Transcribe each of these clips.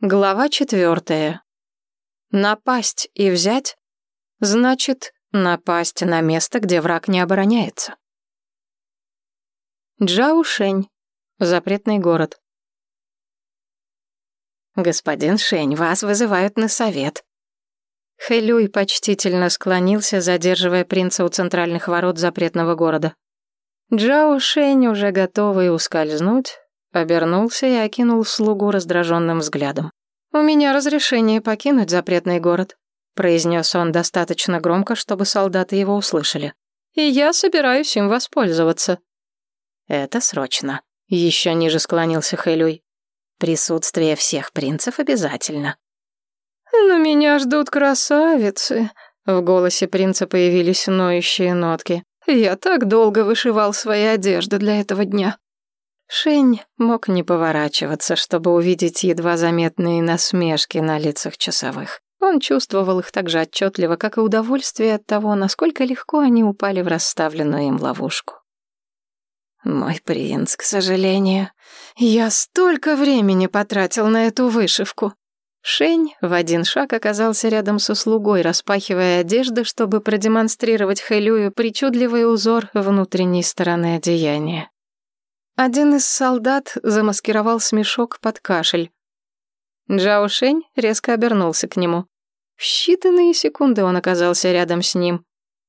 Глава четвертая. Напасть и взять значит напасть на место, где враг не обороняется. Джаушень. Запретный город. «Господин Шень, вас вызывают на совет». Хэлюй почтительно склонился, задерживая принца у центральных ворот запретного города. Джао Шень, уже готовый ускользнуть, Обернулся и окинул слугу раздраженным взглядом. «У меня разрешение покинуть запретный город», произнес он достаточно громко, чтобы солдаты его услышали. «И я собираюсь им воспользоваться». «Это срочно», — еще ниже склонился Хэлюй. «Присутствие всех принцев обязательно». «Но меня ждут красавицы», — в голосе принца появились ноющие нотки. «Я так долго вышивал свои одежды для этого дня». Шень мог не поворачиваться, чтобы увидеть едва заметные насмешки на лицах часовых. Он чувствовал их так же отчетливо, как и удовольствие от того, насколько легко они упали в расставленную им ловушку. «Мой принц, к сожалению, я столько времени потратил на эту вышивку». Шень в один шаг оказался рядом со слугой, распахивая одежды, чтобы продемонстрировать Хэлюю причудливый узор внутренней стороны одеяния. Один из солдат замаскировал смешок под кашель. Джао Шень резко обернулся к нему. В считанные секунды он оказался рядом с ним.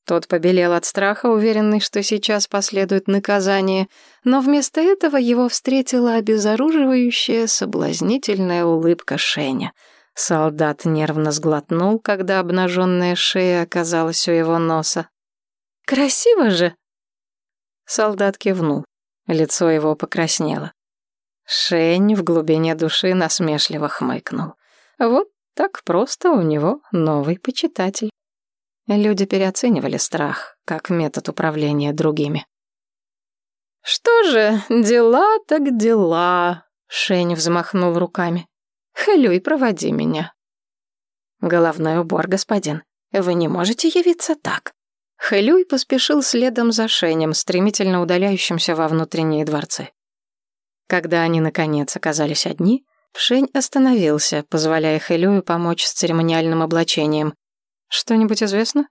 Тот побелел от страха, уверенный, что сейчас последует наказание, но вместо этого его встретила обезоруживающая, соблазнительная улыбка Шеня. Солдат нервно сглотнул, когда обнаженная шея оказалась у его носа. «Красиво же!» Солдат кивнул. Лицо его покраснело. Шень в глубине души насмешливо хмыкнул. Вот так просто у него новый почитатель. Люди переоценивали страх как метод управления другими. «Что же, дела так дела», — Шень взмахнул руками. «Хэлюй, проводи меня». «Головной убор, господин. Вы не можете явиться так. Хэлюй поспешил следом за Шенем, стремительно удаляющимся во внутренние дворцы. Когда они, наконец, оказались одни, Шень остановился, позволяя Хэлюю помочь с церемониальным облачением. «Что-нибудь известно?»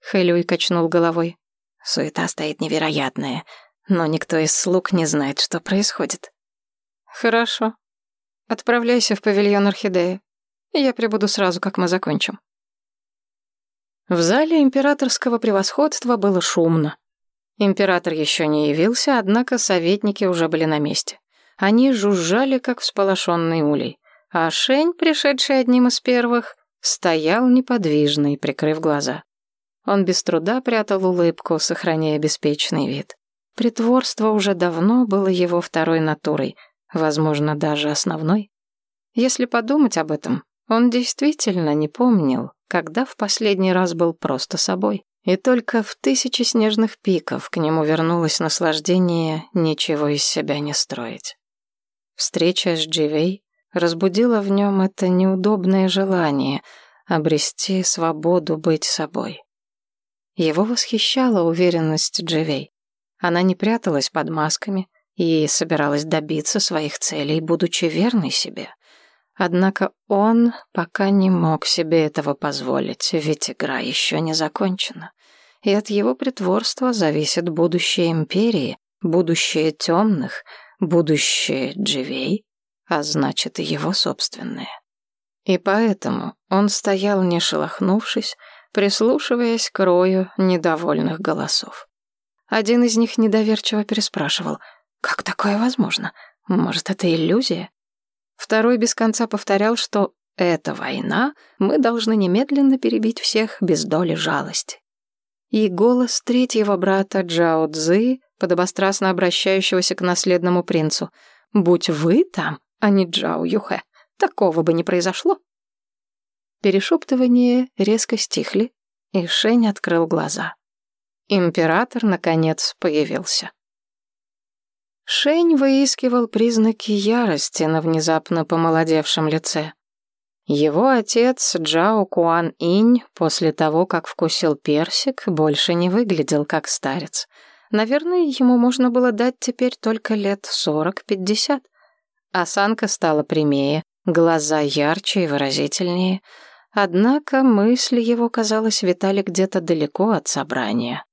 Хэлюй качнул головой. «Суета стоит невероятная, но никто из слуг не знает, что происходит». «Хорошо. Отправляйся в павильон Орхидеи. Я прибуду сразу, как мы закончим». В зале императорского превосходства было шумно. Император еще не явился, однако советники уже были на месте. Они жужжали, как всполошенный улей. А Шень, пришедший одним из первых, стоял неподвижный, прикрыв глаза. Он без труда прятал улыбку, сохраняя беспечный вид. Притворство уже давно было его второй натурой, возможно, даже основной. Если подумать об этом, он действительно не помнил, когда в последний раз был просто собой. И только в тысячи снежных пиков к нему вернулось наслаждение ничего из себя не строить. Встреча с Дживей разбудила в нем это неудобное желание обрести свободу быть собой. Его восхищала уверенность Дживей. Она не пряталась под масками и собиралась добиться своих целей, будучи верной себе — Однако он пока не мог себе этого позволить, ведь игра еще не закончена. И от его притворства зависит будущее Империи, будущее темных, будущее Дживей, а значит и его собственное. И поэтому он стоял не шелохнувшись, прислушиваясь к рою недовольных голосов. Один из них недоверчиво переспрашивал, «Как такое возможно? Может, это иллюзия?» Второй без конца повторял, что «это война, мы должны немедленно перебить всех без доли жалости». И голос третьего брата Джао Цзы, подобострастно обращающегося к наследному принцу. «Будь вы там, а не Джао Юхэ, такого бы не произошло». Перешептывания резко стихли, и Шень открыл глаза. Император, наконец, появился. Шень выискивал признаки ярости на внезапно помолодевшем лице. Его отец Джао Куан Инь после того, как вкусил персик, больше не выглядел как старец. Наверное, ему можно было дать теперь только лет сорок-пятьдесят. Осанка стала прямее, глаза ярче и выразительнее, однако мысли его, казалось, витали где-то далеко от собрания.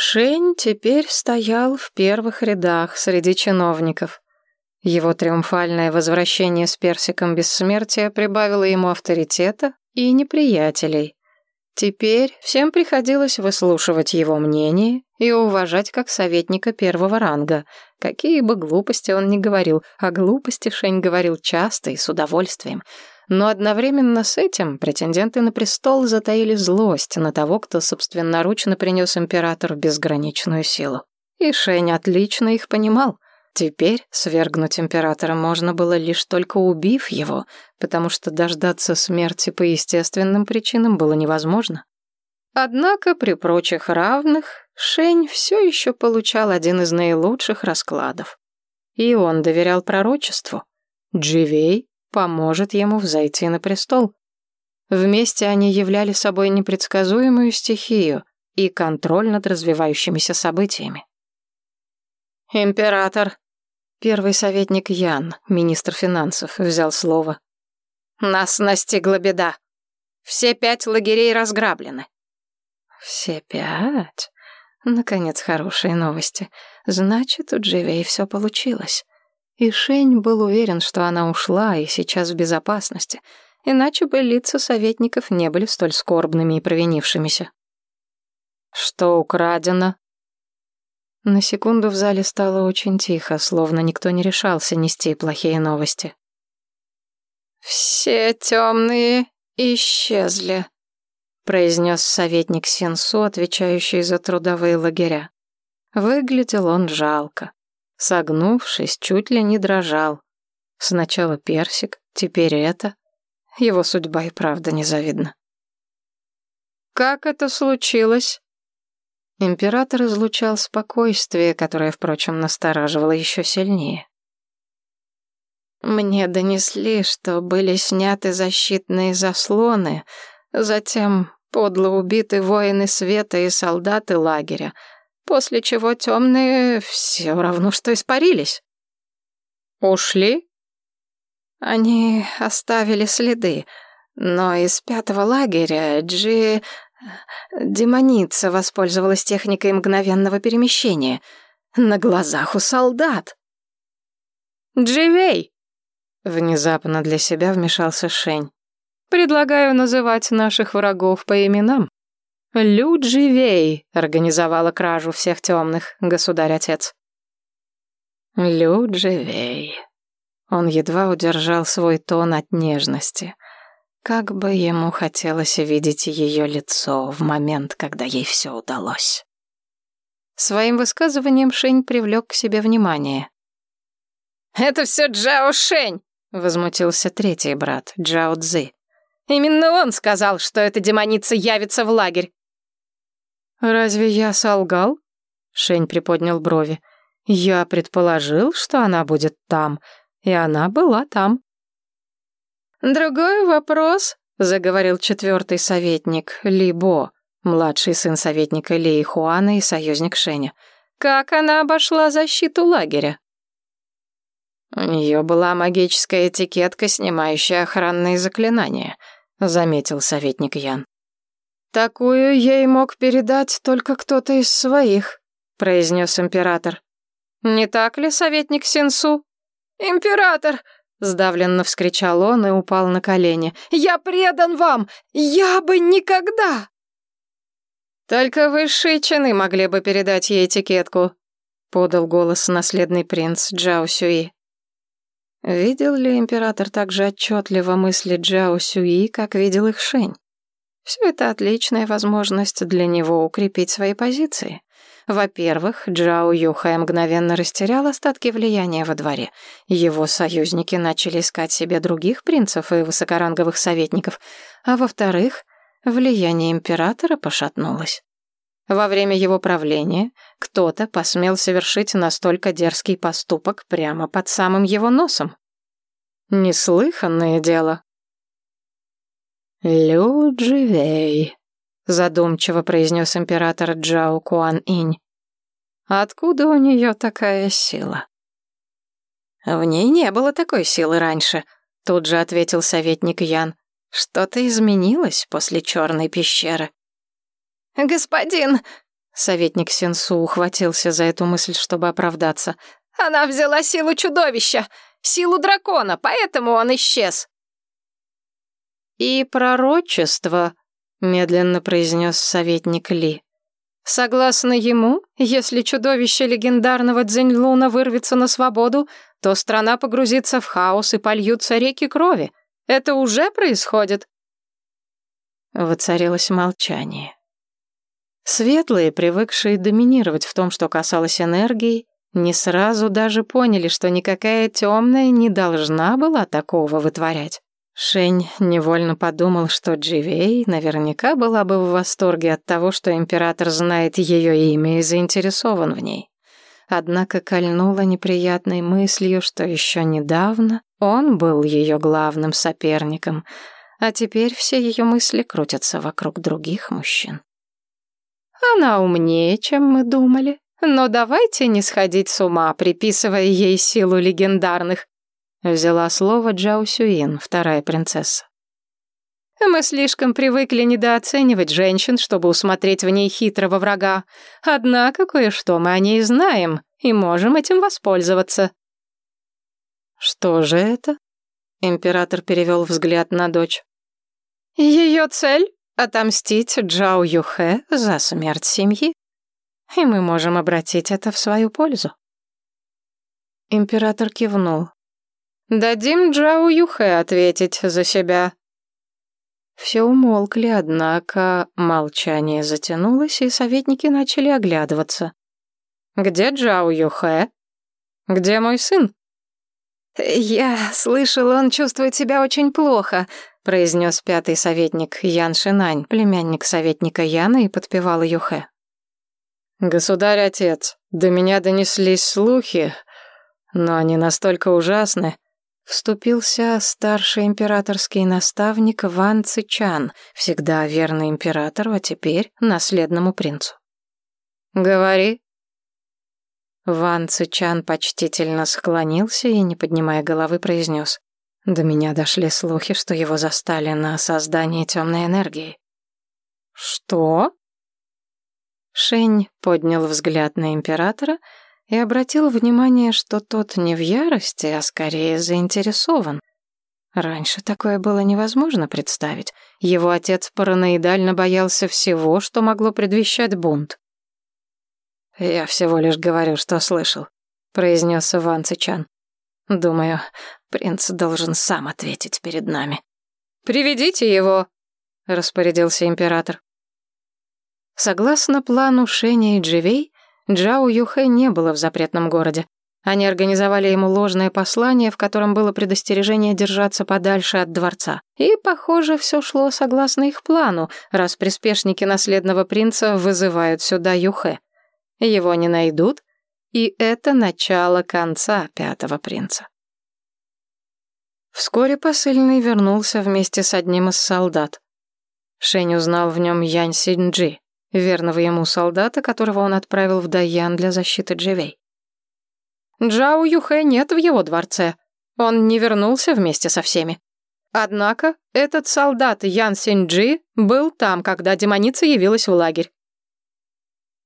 Шень теперь стоял в первых рядах среди чиновников. Его триумфальное возвращение с персиком бессмертия прибавило ему авторитета и неприятелей. Теперь всем приходилось выслушивать его мнение и уважать как советника первого ранга. Какие бы глупости он ни говорил, а глупости Шень говорил часто и с удовольствием. Но одновременно с этим претенденты на престол затаили злость на того, кто собственноручно принес императору безграничную силу. И Шень отлично их понимал. Теперь свергнуть императора можно было лишь только убив его, потому что дождаться смерти по естественным причинам было невозможно. Однако при прочих равных Шень все еще получал один из наилучших раскладов. И он доверял пророчеству. Дживей поможет ему взойти на престол. Вместе они являли собой непредсказуемую стихию и контроль над развивающимися событиями. «Император!» Первый советник Ян, министр финансов, взял слово. «Нас настигла беда. Все пять лагерей разграблены». «Все пять?» Наконец, хорошие новости. Значит, у Дживей все получилось. И Шень был уверен, что она ушла и сейчас в безопасности, иначе бы лица советников не были столь скорбными и провинившимися. «Что украдено?» На секунду в зале стало очень тихо, словно никто не решался нести плохие новости. «Все темные исчезли», — произнес советник Сенсу, отвечающий за трудовые лагеря. Выглядел он жалко. Согнувшись, чуть ли не дрожал. Сначала персик, теперь это. Его судьба и правда незавидна. «Как это случилось?» Император излучал спокойствие, которое, впрочем, настораживало еще сильнее. «Мне донесли, что были сняты защитные заслоны, затем подло убиты воины света и солдаты лагеря, после чего темные все равно что испарились». «Ушли?» «Они оставили следы, но из пятого лагеря Джи Демоница воспользовалась техникой мгновенного перемещения. На глазах у солдат. «Дживей!» Внезапно для себя вмешался Шень. «Предлагаю называть наших врагов по именам. Лю Дживей организовала кражу всех темных, государь-отец». Лю Дживей. Он едва удержал свой тон от нежности — как бы ему хотелось видеть ее лицо в момент, когда ей все удалось. Своим высказыванием Шень привлек к себе внимание. «Это все Джао Шень!» — возмутился третий брат, Джао Цзы. «Именно он сказал, что эта демоница явится в лагерь!» «Разве я солгал?» — Шень приподнял брови. «Я предположил, что она будет там, и она была там». «Другой вопрос», — заговорил четвертый советник Ли Бо, младший сын советника Ли Хуана и союзник Шеня. «Как она обошла защиту лагеря?» «У нее была магическая этикетка, снимающая охранные заклинания», — заметил советник Ян. «Такую ей мог передать только кто-то из своих», — произнес император. «Не так ли, советник Синсу?» «Император!» Сдавленно вскричал он и упал на колени. «Я предан вам! Я бы никогда!» «Только высшие чины могли бы передать ей этикетку», — подал голос наследный принц Джао Сюи. Видел ли император так же отчетливо мысли Джао Сюи, как видел их Шень? Все это отличная возможность для него укрепить свои позиции. Во-первых, Джао Юхай мгновенно растерял остатки влияния во дворе. Его союзники начали искать себе других принцев и высокоранговых советников. А во-вторых, влияние императора пошатнулось. Во время его правления кто-то посмел совершить настолько дерзкий поступок прямо под самым его носом. Неслыханное дело. Лю Дживей, задумчиво произнес император Джао Куан Инь. Откуда у нее такая сила? В ней не было такой силы раньше, тут же ответил советник Ян. Что-то изменилось после черной пещеры. Господин, советник Сенсу ухватился за эту мысль, чтобы оправдаться. Она взяла силу чудовища, силу дракона, поэтому он исчез. И пророчество, медленно произнес советник Ли. Согласно ему, если чудовище легендарного Дзиньлуна вырвется на свободу, то страна погрузится в хаос и польются реки крови. Это уже происходит. Воцарилось молчание. Светлые, привыкшие доминировать в том, что касалось энергии, не сразу даже поняли, что никакая темная не должна была такого вытворять. Шень невольно подумал, что Дживей наверняка была бы в восторге от того, что император знает ее имя и заинтересован в ней. Однако кольнула неприятной мыслью, что еще недавно он был ее главным соперником, а теперь все ее мысли крутятся вокруг других мужчин. Она умнее, чем мы думали, но давайте не сходить с ума, приписывая ей силу легендарных. Взяла слово Джао Сюин, вторая принцесса. Мы слишком привыкли недооценивать женщин, чтобы усмотреть в ней хитрого врага. Однако кое-что мы о ней знаем и можем этим воспользоваться. Что же это? Император перевел взгляд на дочь. Ее цель — отомстить Джао Юхэ за смерть семьи. И мы можем обратить это в свою пользу. Император кивнул. Дадим Джао Юхэ ответить за себя. Все умолкли, однако молчание затянулось, и советники начали оглядываться. «Где Джао Юхэ? Где мой сын?» «Я слышал, он чувствует себя очень плохо», — произнес пятый советник Ян Шинань, племянник советника Яна, и подпевал Юхэ. «Государь-отец, до меня донеслись слухи, но они настолько ужасны, Вступился старший императорский наставник Ван Цичан, всегда верный императору, а теперь наследному принцу. «Говори». Ван Цичан почтительно склонился и, не поднимая головы, произнес. До меня дошли слухи, что его застали на создании темной энергии. «Что?» Шень поднял взгляд на императора и обратил внимание, что тот не в ярости, а скорее заинтересован. Раньше такое было невозможно представить. Его отец параноидально боялся всего, что могло предвещать бунт. «Я всего лишь говорю, что слышал», — произнес Иван Цичан. «Думаю, принц должен сам ответить перед нами». «Приведите его», — распорядился император. Согласно плану Шеня и Дживей, Джао Юхэ не было в запретном городе. Они организовали ему ложное послание, в котором было предостережение держаться подальше от дворца. И, похоже, все шло согласно их плану, раз приспешники наследного принца вызывают сюда Юхэ. Его не найдут, и это начало конца пятого принца. Вскоре посыльный вернулся вместе с одним из солдат. Шень узнал в нем Янь Синджи верного ему солдата, которого он отправил в Даян для защиты Дживей. Джао Юхэ нет в его дворце. Он не вернулся вместе со всеми. Однако этот солдат Ян Синджи был там, когда демоница явилась в лагерь.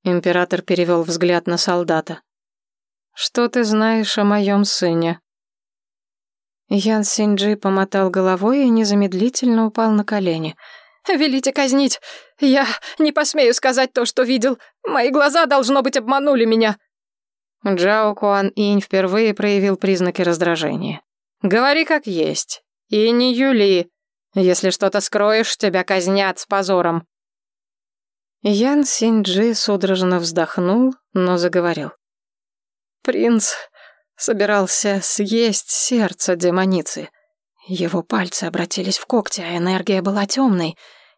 Император перевел взгляд на солдата. «Что ты знаешь о моем сыне?» Ян Синджи помотал головой и незамедлительно упал на колени – «Велите казнить! Я не посмею сказать то, что видел. Мои глаза, должно быть, обманули меня!» Джао Куан Инь впервые проявил признаки раздражения. «Говори как есть. И не юли. Если что-то скроешь, тебя казнят с позором». Ян Синджи судорожно вздохнул, но заговорил. «Принц собирался съесть сердце демоницы». Его пальцы обратились в когти, а энергия была темной,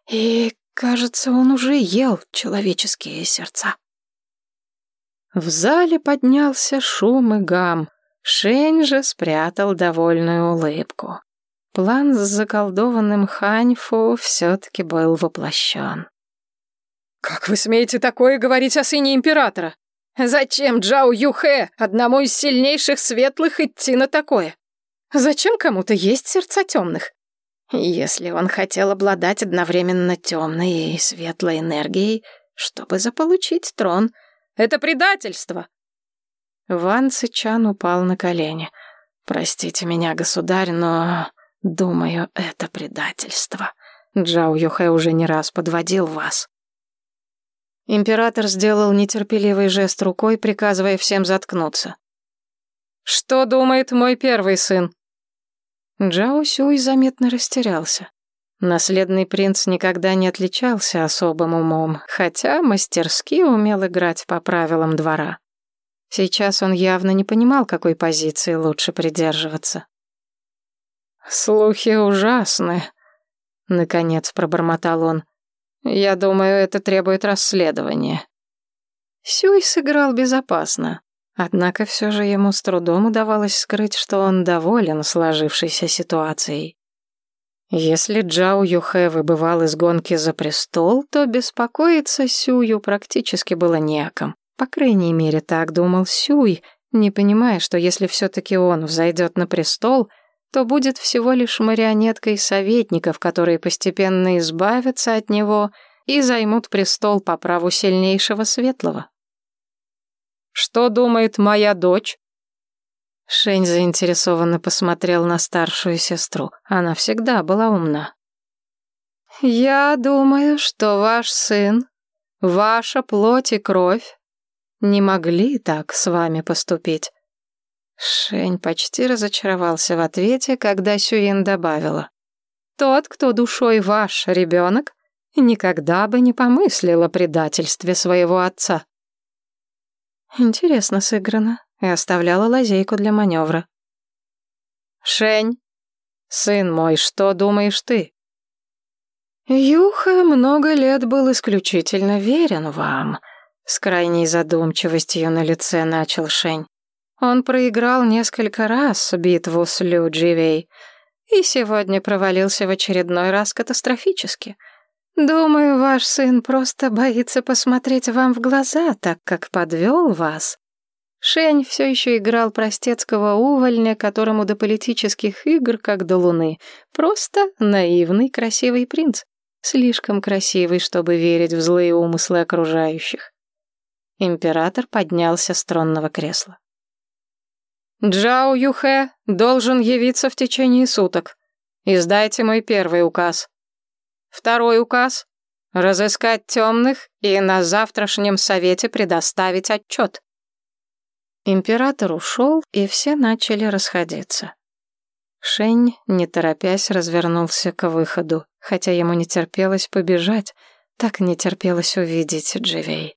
и, кажется, он уже ел человеческие сердца. В зале поднялся шум и гам. Шень же спрятал довольную улыбку. План с заколдованным Ханьфу все-таки был воплощен. «Как вы смеете такое говорить о сыне императора? Зачем Джао Юхэ, одному из сильнейших светлых, идти на такое? Зачем кому-то есть сердца темных? Если он хотел обладать одновременно темной и светлой энергией, чтобы заполучить трон, это предательство. Ван Цичан упал на колени. «Простите меня, государь, но, думаю, это предательство. Джао Юхэ уже не раз подводил вас». Император сделал нетерпеливый жест рукой, приказывая всем заткнуться. «Что думает мой первый сын?» Джао Сюй заметно растерялся. Наследный принц никогда не отличался особым умом, хотя мастерски умел играть по правилам двора. Сейчас он явно не понимал, какой позиции лучше придерживаться. «Слухи ужасны», — наконец пробормотал он. Я думаю, это требует расследования. Сюй сыграл безопасно. Однако все же ему с трудом удавалось скрыть, что он доволен сложившейся ситуацией. Если Джао Юхэ выбывал из гонки за престол, то беспокоиться Сюю практически было не о ком. По крайней мере, так думал Сюй, не понимая, что если все-таки он взойдет на престол — то будет всего лишь марионеткой советников, которые постепенно избавятся от него и займут престол по праву сильнейшего светлого. «Что думает моя дочь?» Шень заинтересованно посмотрел на старшую сестру. Она всегда была умна. «Я думаю, что ваш сын, ваша плоть и кровь не могли так с вами поступить. Шень почти разочаровался в ответе, когда Сюин добавила. «Тот, кто душой ваш ребенок, никогда бы не помыслил о предательстве своего отца». Интересно сыграно и оставляла лазейку для маневра. «Шень, сын мой, что думаешь ты?» «Юха много лет был исключительно верен вам», — с крайней задумчивостью на лице начал Шень. Он проиграл несколько раз битву с Лю Дживей и сегодня провалился в очередной раз катастрофически. Думаю, ваш сын просто боится посмотреть вам в глаза, так как подвел вас. Шень все еще играл простецкого увольня, которому до политических игр, как до луны. Просто наивный, красивый принц. Слишком красивый, чтобы верить в злые умыслы окружающих. Император поднялся с тронного кресла. Джао Юхэ должен явиться в течение суток. Издайте мой первый указ. Второй указ — разыскать темных и на завтрашнем совете предоставить отчет. Император ушел, и все начали расходиться. Шень, не торопясь, развернулся к выходу, хотя ему не терпелось побежать, так не терпелось увидеть Дживей.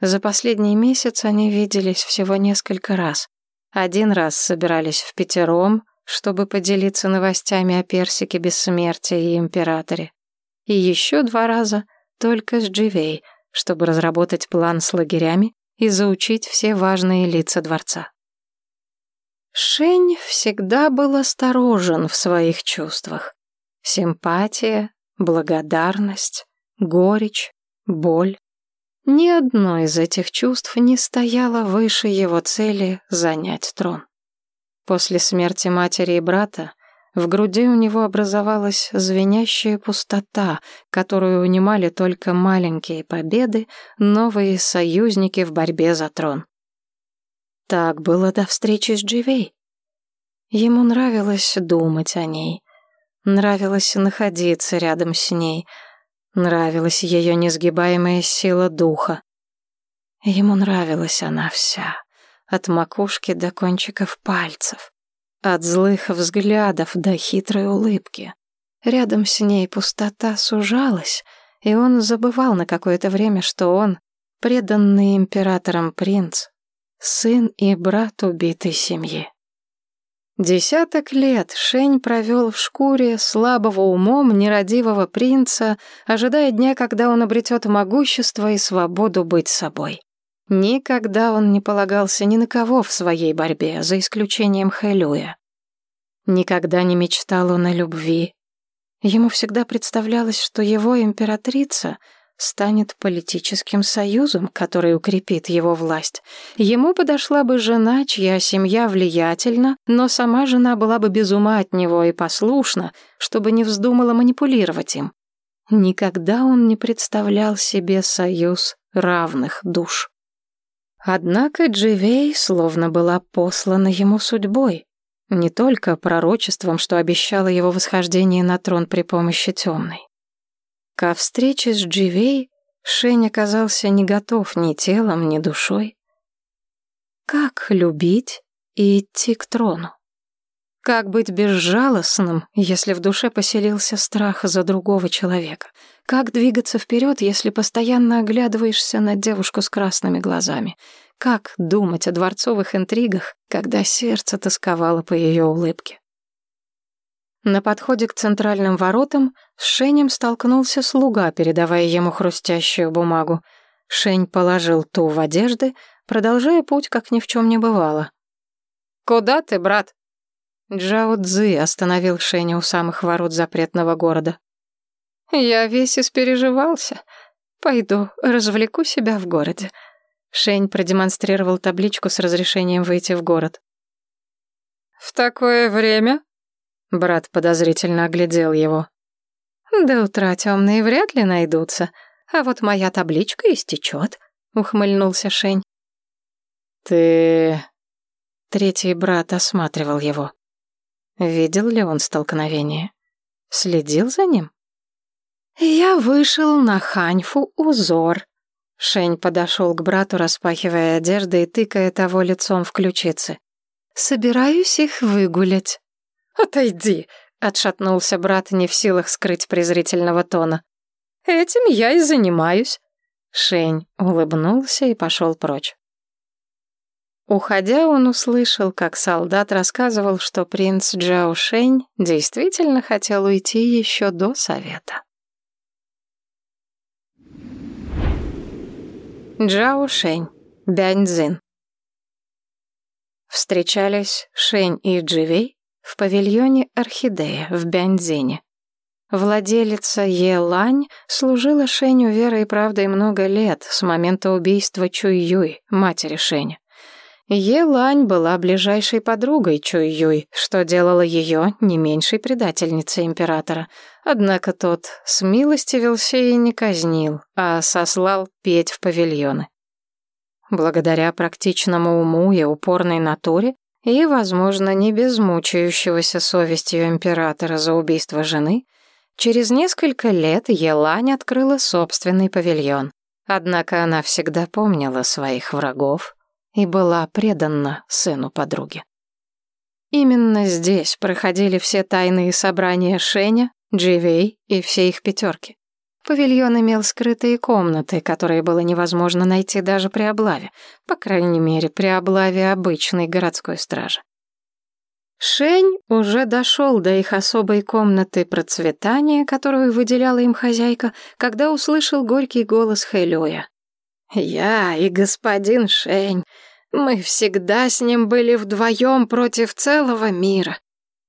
За последний месяц они виделись всего несколько раз. Один раз собирались в пятером, чтобы поделиться новостями о персике бессмертия и императоре. И еще два раза только с Дживей, чтобы разработать план с лагерями и заучить все важные лица дворца. Шень всегда был осторожен в своих чувствах. Симпатия, благодарность, горечь, боль. Ни одно из этих чувств не стояло выше его цели занять трон. После смерти матери и брата в груди у него образовалась звенящая пустота, которую унимали только маленькие победы, новые союзники в борьбе за трон. Так было до встречи с Дживей. Ему нравилось думать о ней, нравилось находиться рядом с ней — Нравилась ее несгибаемая сила духа. Ему нравилась она вся, от макушки до кончиков пальцев, от злых взглядов до хитрой улыбки. Рядом с ней пустота сужалась, и он забывал на какое-то время, что он преданный императором принц, сын и брат убитой семьи. Десяток лет Шень провел в шкуре слабого умом нерадивого принца, ожидая дня, когда он обретет могущество и свободу быть собой. Никогда он не полагался ни на кого в своей борьбе, за исключением Хэлюя. Никогда не мечтал он о любви. Ему всегда представлялось, что его императрица станет политическим союзом, который укрепит его власть. Ему подошла бы жена, чья семья влиятельна, но сама жена была бы без ума от него и послушна, чтобы не вздумала манипулировать им. Никогда он не представлял себе союз равных душ. Однако Дживей словно была послана ему судьбой, не только пророчеством, что обещало его восхождение на трон при помощи темной. Ко встрече с Дживей Шень оказался не готов ни телом, ни душой. Как любить и идти к трону? Как быть безжалостным, если в душе поселился страх за другого человека? Как двигаться вперед, если постоянно оглядываешься на девушку с красными глазами? Как думать о дворцовых интригах, когда сердце тосковало по ее улыбке? На подходе к центральным воротам с Шенем столкнулся слуга, передавая ему хрустящую бумагу. Шень положил ту в одежды, продолжая путь, как ни в чем не бывало. «Куда ты, брат?» Джао Цзы остановил Шеня у самых ворот запретного города. «Я весь испереживался. Пойду, развлеку себя в городе». Шень продемонстрировал табличку с разрешением выйти в город. «В такое время?» Брат подозрительно оглядел его. «До утра темные вряд ли найдутся, а вот моя табличка истечет», — ухмыльнулся Шень. «Ты...» Третий брат осматривал его. Видел ли он столкновение? Следил за ним? Я вышел на Ханьфу узор. Шень подошел к брату, распахивая одежды и тыкая того лицом в ключицы. Собираюсь их выгулять. Отойди, отшатнулся брат, не в силах скрыть презрительного тона. Этим я и занимаюсь. Шень улыбнулся и пошел прочь. Уходя, он услышал, как солдат рассказывал, что принц Джао Шэнь действительно хотел уйти еще до совета. Джао Шэнь, Бяньцзин. Встречались Шэнь и Дживей в павильоне «Орхидея» в Бяньцзине. Владелица Е Лань служила Шэню верой и правдой много лет, с момента убийства Чуй Юй, матери Шэня. Елань была ближайшей подругой Чуй-Юй, что делало ее не меньшей предательницей императора. Однако тот смилостивился и не казнил, а сослал петь в павильоны. Благодаря практичному уму и упорной натуре и, возможно, не без мучающегося совестью императора за убийство жены, через несколько лет Елань открыла собственный павильон. Однако она всегда помнила своих врагов и была предана сыну подруги. Именно здесь проходили все тайные собрания Шеня, Дживей и все их пятерки. Павильон имел скрытые комнаты, которые было невозможно найти даже при облаве, по крайней мере, при облаве обычной городской стражи. Шень уже дошел до их особой комнаты процветания, которую выделяла им хозяйка, когда услышал горький голос Хэлюя. «Я и господин Шень, мы всегда с ним были вдвоем против целого мира.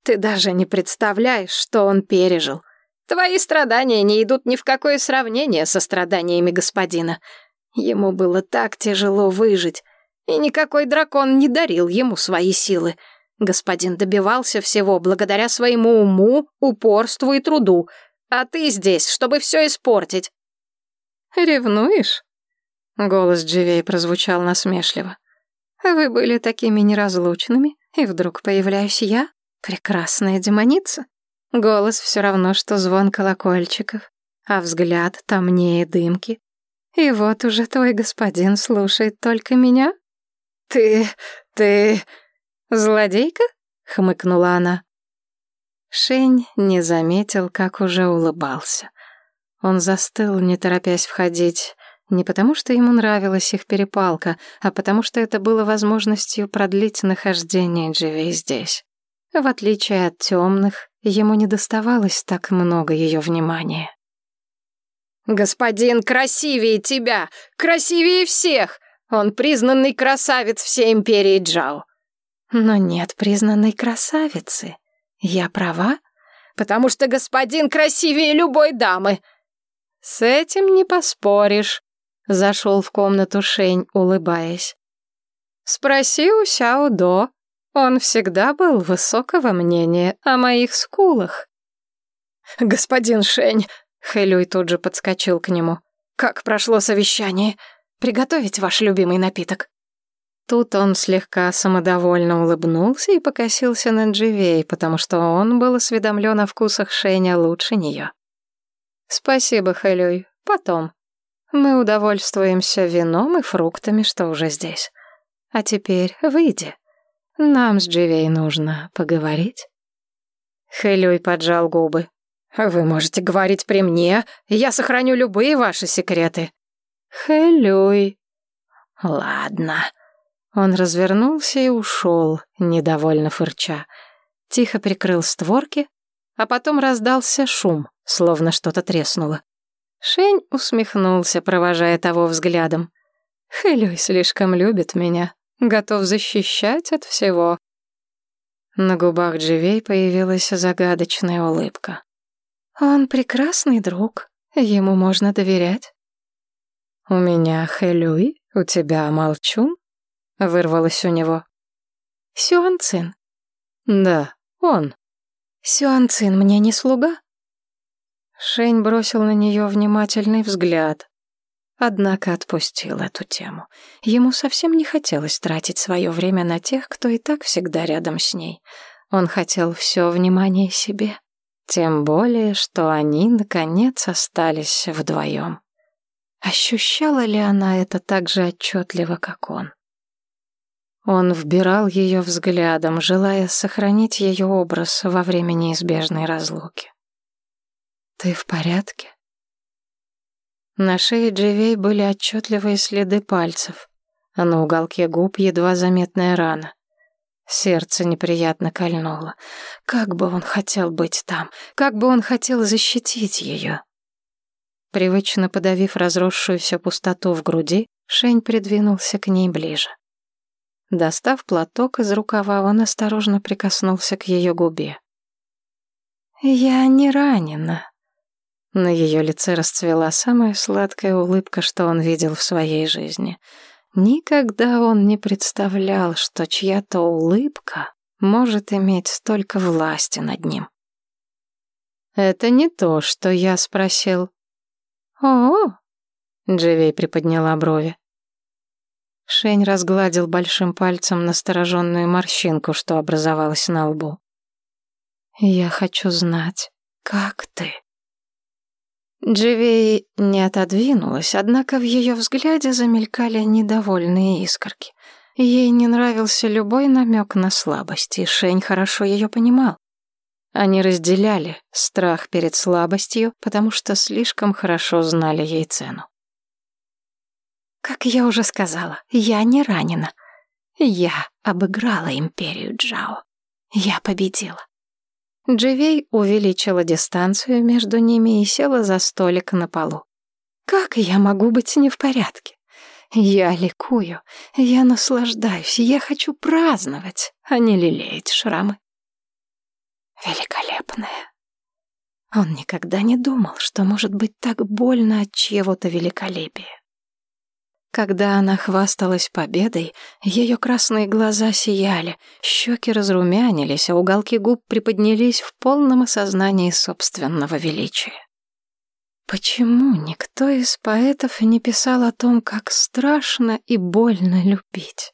Ты даже не представляешь, что он пережил. Твои страдания не идут ни в какое сравнение со страданиями господина. Ему было так тяжело выжить, и никакой дракон не дарил ему свои силы. Господин добивался всего благодаря своему уму, упорству и труду, а ты здесь, чтобы все испортить. «Ревнуешь?» Голос Дживей прозвучал насмешливо. «Вы были такими неразлучными, и вдруг появляюсь я, прекрасная демоница. Голос все равно, что звон колокольчиков, а взгляд томнее дымки. И вот уже твой господин слушает только меня». «Ты... ты...» «Злодейка?» — хмыкнула она. Шень не заметил, как уже улыбался. Он застыл, не торопясь входить, не потому, что ему нравилась их перепалка, а потому, что это было возможностью продлить нахождение Дживей здесь. В отличие от темных, ему не доставалось так много ее внимания. «Господин красивее тебя! Красивее всех! Он признанный красавец всей империи Джао!» «Но нет признанной красавицы. Я права?» «Потому что господин красивее любой дамы!» С этим не поспоришь, зашел в комнату Шень, улыбаясь. Спроси у Сяо До. Он всегда был высокого мнения о моих скулах. Господин Шень, Хэлюй тут же подскочил к нему. Как прошло совещание? Приготовить ваш любимый напиток. Тут он слегка самодовольно улыбнулся и покосился на Дживей, потому что он был осведомлен о вкусах Шеня лучше нее. «Спасибо, Хэлюй. Потом. Мы удовольствуемся вином и фруктами, что уже здесь. А теперь выйди. Нам с Дживей нужно поговорить». Хэлюй поджал губы. «Вы можете говорить при мне, я сохраню любые ваши секреты». «Хэлюй». «Ладно». Он развернулся и ушел, недовольно фырча. Тихо прикрыл створки, а потом раздался шум, словно что-то треснуло. Шень усмехнулся, провожая того взглядом. Хэлюй слишком любит меня, готов защищать от всего. На губах Дживей появилась загадочная улыбка. Он прекрасный друг, ему можно доверять. У меня Хэлюй, у тебя Молчун? Вырвалось у него. Сюанцин. Да, он. Сюанцин мне не слуга? Шень бросил на нее внимательный взгляд. Однако отпустил эту тему. Ему совсем не хотелось тратить свое время на тех, кто и так всегда рядом с ней. Он хотел все внимание себе. Тем более, что они, наконец, остались вдвоем. Ощущала ли она это так же отчетливо, как он? Он вбирал ее взглядом, желая сохранить ее образ во время неизбежной разлуки. «Ты в порядке?» На шее Дживей были отчетливые следы пальцев, а на уголке губ едва заметная рана. Сердце неприятно кольнуло. Как бы он хотел быть там, как бы он хотел защитить ее. Привычно подавив разросшуюся пустоту в груди, Шень придвинулся к ней ближе. Достав платок из рукава, он осторожно прикоснулся к ее губе. «Я не ранена». На ее лице расцвела самая сладкая улыбка, что он видел в своей жизни. Никогда он не представлял, что чья-то улыбка может иметь столько власти над ним. «Это не то, что я спросил». «О-о!» — Дживей приподняла брови. Шень разгладил большим пальцем настороженную морщинку, что образовалась на лбу. «Я хочу знать, как ты?» Дживей не отодвинулась, однако в ее взгляде замелькали недовольные искорки. Ей не нравился любой намек на слабость, и Шень хорошо ее понимал. Они разделяли страх перед слабостью, потому что слишком хорошо знали ей цену. Как я уже сказала, я не ранена. Я обыграла империю Джао. Я победила. Дживей увеличила дистанцию между ними и села за столик на полу. Как я могу быть не в порядке? Я ликую, я наслаждаюсь, я хочу праздновать, а не лелеять шрамы. Великолепная. Он никогда не думал, что может быть так больно от чьего-то великолепия. Когда она хвасталась победой, ее красные глаза сияли, щеки разрумянились, а уголки губ приподнялись в полном осознании собственного величия. Почему никто из поэтов не писал о том, как страшно и больно любить?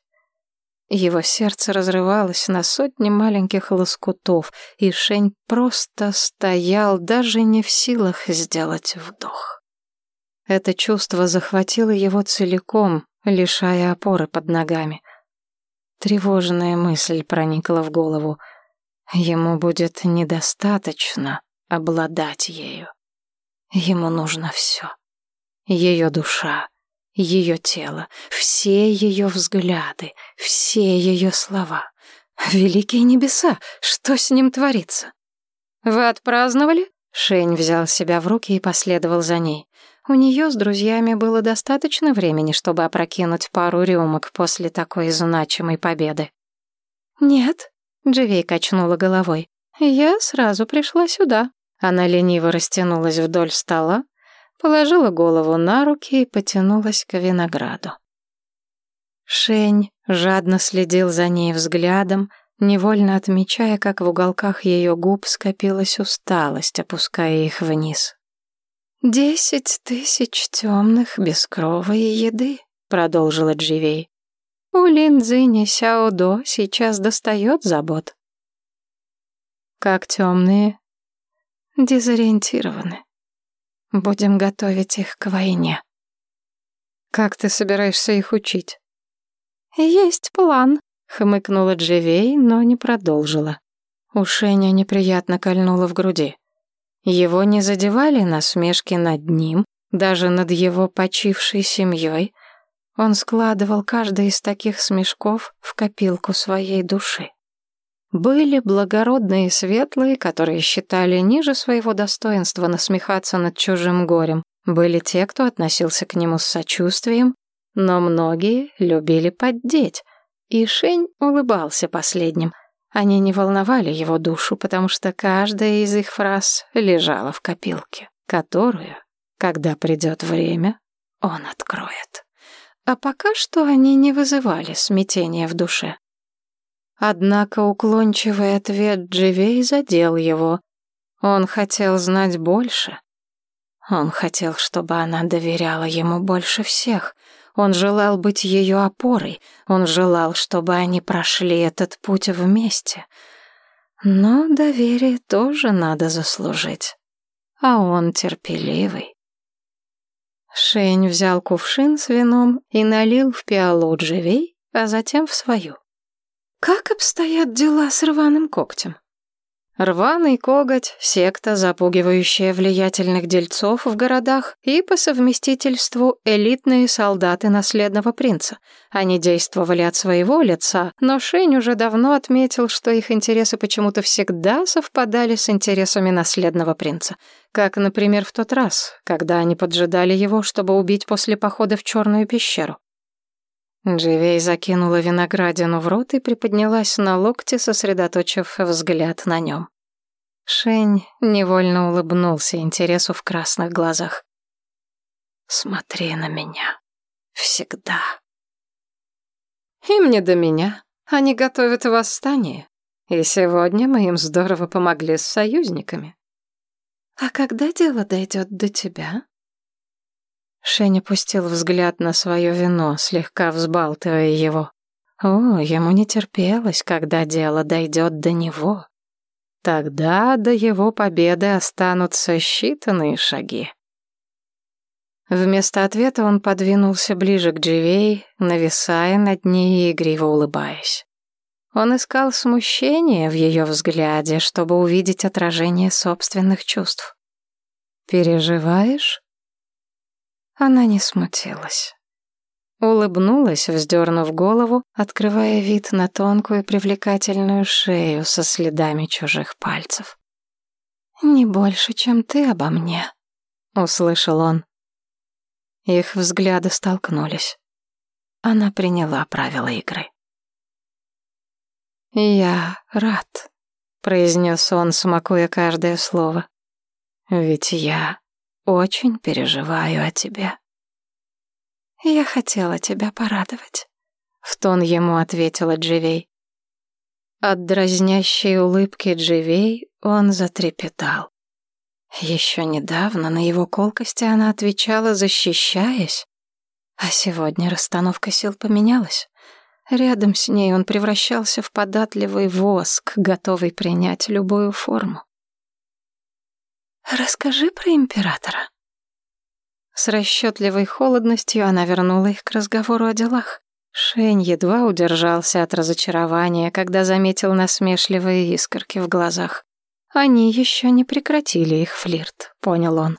Его сердце разрывалось на сотни маленьких лоскутов, и Шень просто стоял, даже не в силах сделать вдох. Это чувство захватило его целиком, лишая опоры под ногами. Тревожная мысль проникла в голову. Ему будет недостаточно обладать ею. Ему нужно все. Ее душа, ее тело, все ее взгляды, все ее слова. Великие небеса, что с ним творится? Вы отпраздновали? Шень взял себя в руки и последовал за ней. У нее с друзьями было достаточно времени, чтобы опрокинуть пару рюмок после такой значимой победы. «Нет», — Дживей качнула головой, — «я сразу пришла сюда». Она лениво растянулась вдоль стола, положила голову на руки и потянулась к винограду. Шень жадно следил за ней взглядом, невольно отмечая, как в уголках ее губ скопилась усталость, опуская их вниз. «Десять тысяч темных без крова и еды», — продолжила Дживей. «У Линдзини Сяодо сейчас достает забот». «Как темные?» «Дезориентированы. Будем готовить их к войне». «Как ты собираешься их учить?» «Есть план», Хмыкнула Дживей, но не продолжила. У Шеня неприятно кольнуло в груди. Его не задевали насмешки над ним, даже над его почившей семьей. Он складывал каждый из таких смешков в копилку своей души. Были благородные светлые, которые считали ниже своего достоинства насмехаться над чужим горем. Были те, кто относился к нему с сочувствием, но многие любили поддеть, и Шень улыбался последним. Они не волновали его душу, потому что каждая из их фраз лежала в копилке, которую, когда придет время, он откроет. А пока что они не вызывали смятения в душе. Однако уклончивый ответ Дживей задел его. Он хотел знать больше. Он хотел, чтобы она доверяла ему больше всех — он желал быть ее опорой, он желал, чтобы они прошли этот путь вместе. Но доверие тоже надо заслужить. А он терпеливый. Шень взял кувшин с вином и налил в пиалу дживей, а затем в свою. «Как обстоят дела с рваным когтем?» Рваный коготь — секта, запугивающая влиятельных дельцов в городах и по совместительству элитные солдаты наследного принца. Они действовали от своего лица, но Шень уже давно отметил, что их интересы почему-то всегда совпадали с интересами наследного принца. Как, например, в тот раз, когда они поджидали его, чтобы убить после похода в черную пещеру. Дживей закинула виноградину в рот и приподнялась на локте, сосредоточив взгляд на нем. Шень невольно улыбнулся интересу в красных глазах. «Смотри на меня. Всегда». «Им не до меня. Они готовят восстание. И сегодня мы им здорово помогли с союзниками». «А когда дело дойдет до тебя?» Шень опустил взгляд на свое вино, слегка взбалтывая его. О, ему не терпелось, когда дело дойдет до него. Тогда до его победы останутся считанные шаги. Вместо ответа он подвинулся ближе к Дживей, нависая над ней и игриво улыбаясь. Он искал смущение в ее взгляде, чтобы увидеть отражение собственных чувств. «Переживаешь?» Она не смутилась. Улыбнулась, вздернув голову, открывая вид на тонкую привлекательную шею со следами чужих пальцев. «Не больше, чем ты обо мне», — услышал он. Их взгляды столкнулись. Она приняла правила игры. «Я рад», — произнес он, смакуя каждое слово. «Ведь я очень переживаю о тебе». «Я хотела тебя порадовать», — в тон ему ответила Дживей. От дразнящей улыбки Дживей он затрепетал. Еще недавно на его колкости она отвечала, защищаясь, а сегодня расстановка сил поменялась. Рядом с ней он превращался в податливый воск, готовый принять любую форму. «Расскажи про императора». С расчетливой холодностью она вернула их к разговору о делах. Шень едва удержался от разочарования, когда заметил насмешливые искорки в глазах. Они еще не прекратили их флирт, понял он.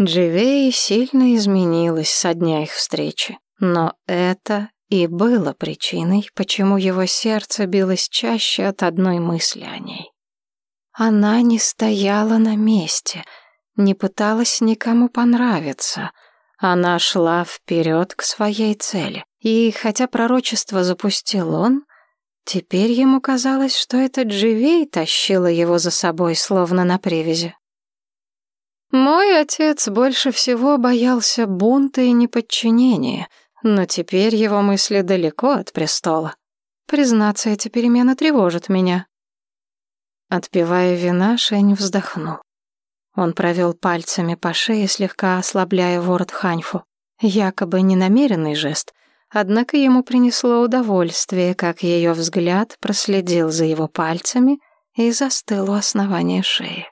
Дживей сильно изменилась со дня их встречи, но это и было причиной, почему его сердце билось чаще от одной мысли о ней. Она не стояла на месте, не пыталась никому понравиться. Она шла вперед к своей цели. И хотя пророчество запустил он, теперь ему казалось, что этот живей тащила его за собой, словно на привязи. Мой отец больше всего боялся бунта и неподчинения, но теперь его мысли далеко от престола. Признаться, эти перемены тревожат меня. Отпивая вина, Шень вздохнул. Он провел пальцами по шее, слегка ослабляя ворот Ханьфу. Якобы ненамеренный жест, однако ему принесло удовольствие, как ее взгляд проследил за его пальцами и застыл у основания шеи.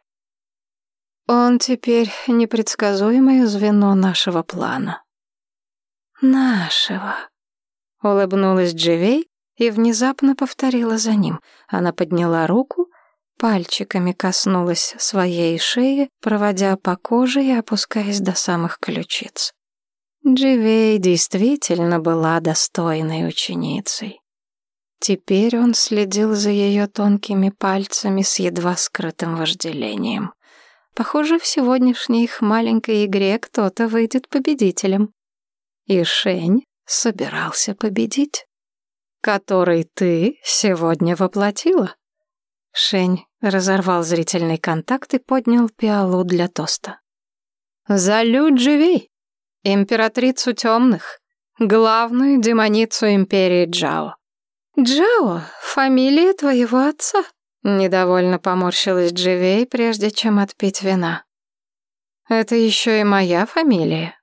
Он теперь непредсказуемое звено нашего плана. Нашего. Улыбнулась Дживей и внезапно повторила за ним. Она подняла руку, пальчиками коснулась своей шеи, проводя по коже и опускаясь до самых ключиц. Дживей действительно была достойной ученицей. Теперь он следил за ее тонкими пальцами с едва скрытым вожделением. Похоже, в сегодняшней их маленькой игре кто-то выйдет победителем. И Шень собирался победить. Который ты сегодня воплотила. Шень разорвал зрительный контакт и поднял пиалу для тоста. «За Лю Дживей, императрицу темных, главную демоницу империи Джао». «Джао — фамилия твоего отца», Недовольно поморщилась Дживей, прежде чем отпить вина. «Это еще и моя фамилия».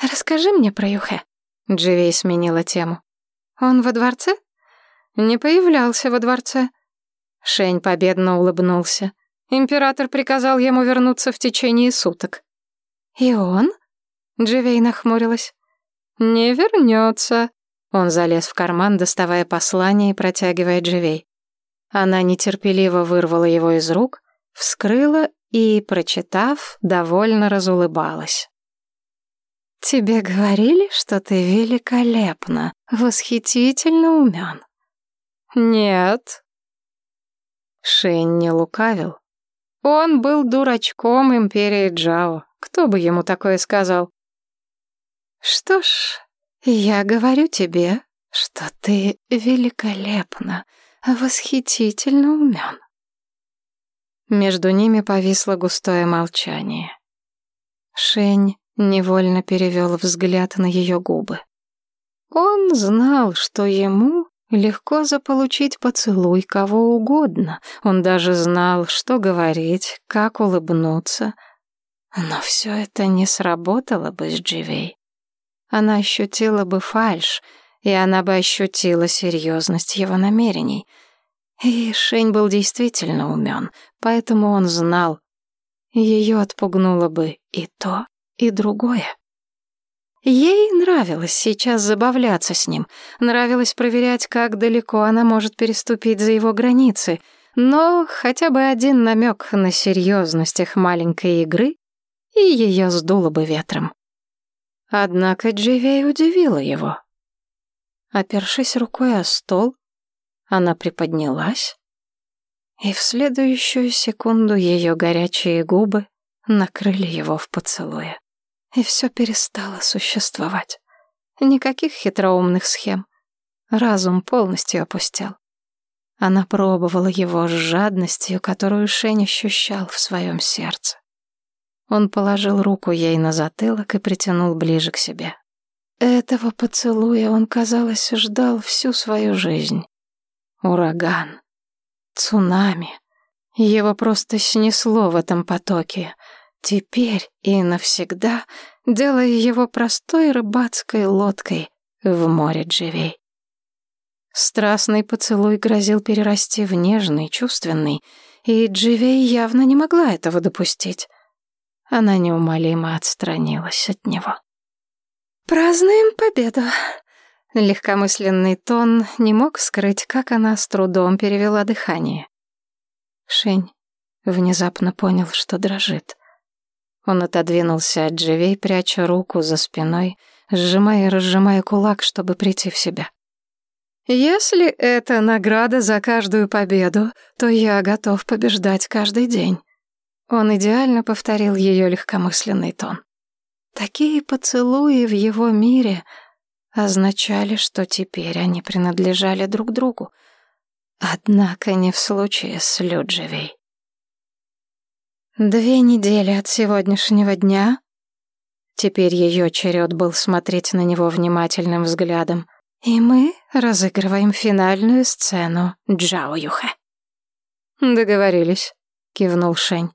«Расскажи мне про Юхе». Дживей сменила тему. «Он во дворце?» «Не появлялся во дворце». Шень победно улыбнулся. Император приказал ему вернуться в течение суток. «И он?» Дживей нахмурилась. «Не вернется». Он залез в карман, доставая послание и протягивая Дживей. Она нетерпеливо вырвала его из рук, вскрыла и, прочитав, довольно разулыбалась. «Тебе говорили, что ты великолепно, восхитительно умен?» «Нет». Шень не лукавил. Он был дурачком империи Джао. Кто бы ему такое сказал? «Что ж, я говорю тебе, что ты великолепна, восхитительно умен. Между ними повисло густое молчание. Шень невольно перевел взгляд на ее губы. Он знал, что ему легко заполучить поцелуй кого угодно. Он даже знал, что говорить, как улыбнуться. Но все это не сработало бы с Дживей. Она ощутила бы фальшь, и она бы ощутила серьезность его намерений. И Шень был действительно умен, поэтому он знал, ее отпугнуло бы и то, и другое. Ей нравилось сейчас забавляться с ним, нравилось проверять, как далеко она может переступить за его границы, но хотя бы один намек на серьезность их маленькой игры, и ее сдуло бы ветром. Однако Дживей удивила его. Опершись рукой о стол, она приподнялась, и в следующую секунду ее горячие губы накрыли его в поцелуе. И все перестало существовать. Никаких хитроумных схем. Разум полностью опустел. Она пробовала его с жадностью, которую Шень ощущал в своем сердце. Он положил руку ей на затылок и притянул ближе к себе. Этого поцелуя он, казалось, ждал всю свою жизнь. Ураган. Цунами. Его просто снесло в этом потоке. Теперь и навсегда, делая его простой рыбацкой лодкой в море Дживей. Страстный поцелуй грозил перерасти в нежный, чувственный, и Дживей явно не могла этого допустить. Она неумолимо отстранилась от него. «Празднуем победу!» Легкомысленный тон не мог скрыть, как она с трудом перевела дыхание. Шень внезапно понял, что дрожит. Он отодвинулся от Дживей, пряча руку за спиной, сжимая и разжимая кулак, чтобы прийти в себя. «Если это награда за каждую победу, то я готов побеждать каждый день». Он идеально повторил ее легкомысленный тон. Такие поцелуи в его мире означали, что теперь они принадлежали друг другу. Однако не в случае с Люджевей. Две недели от сегодняшнего дня. Теперь ее черед был смотреть на него внимательным взглядом. И мы разыгрываем финальную сцену Джао Юхэ. «Договорились», — кивнул Шень.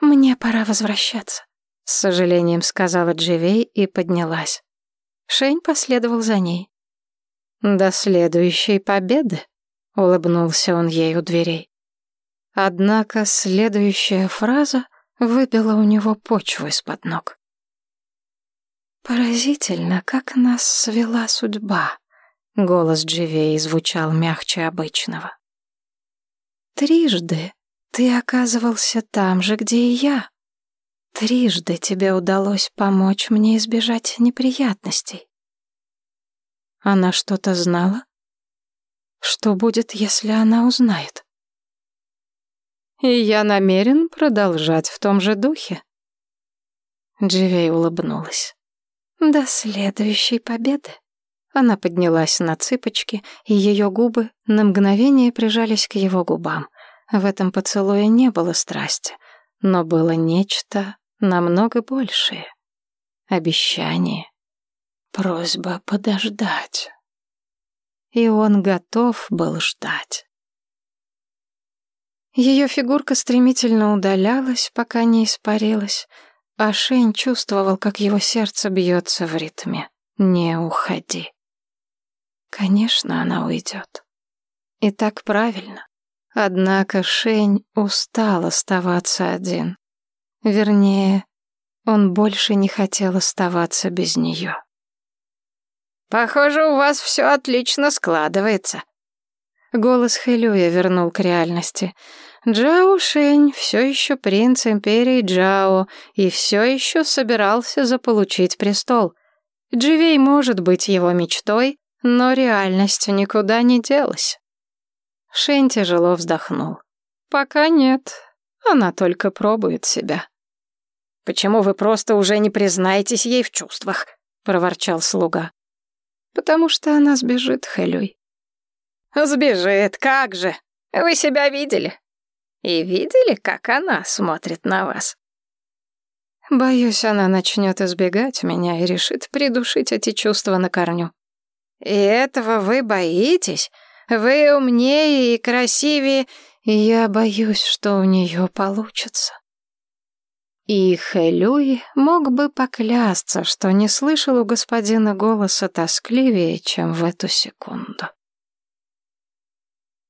«Мне пора возвращаться», — с сожалением сказала Дживей и поднялась. Шень последовал за ней. «До следующей победы», — улыбнулся он ей у дверей. Однако следующая фраза выбила у него почву из-под ног. «Поразительно, как нас свела судьба», — голос Дживей звучал мягче обычного. «Трижды ты оказывался там же, где и я. Трижды тебе удалось помочь мне избежать неприятностей. Она что-то знала? Что будет, если она узнает? И я намерен продолжать в том же духе. Дживей улыбнулась. До следующей победы. Она поднялась на цыпочки, и ее губы на мгновение прижались к его губам. В этом поцелуе не было страсти, но было нечто намного большее. Обещание, просьба подождать. И он готов был ждать. Ее фигурка стремительно удалялась, пока не испарилась, а Шень чувствовал, как его сердце бьется в ритме. «Не уходи». Конечно, она уйдет. И так правильно. Однако Шень устал оставаться один. Вернее, он больше не хотел оставаться без нее. «Похоже, у вас все отлично складывается». Голос Хэлюя вернул к реальности. Джао Шень все еще принц империи Джао и все еще собирался заполучить престол. Дживей может быть его мечтой, но реальность никуда не делась. Шень тяжело вздохнул. «Пока нет. Она только пробует себя». «Почему вы просто уже не признаетесь ей в чувствах?» — проворчал слуга. «Потому что она сбежит, Хэлюй». «Сбежит, как же! Вы себя видели? И видели, как она смотрит на вас?» Боюсь, она начнет избегать меня и решит придушить эти чувства на корню. «И этого вы боитесь? Вы умнее и красивее, и я боюсь, что у нее получится». И Хэлюй мог бы поклясться, что не слышал у господина голоса тоскливее, чем в эту секунду.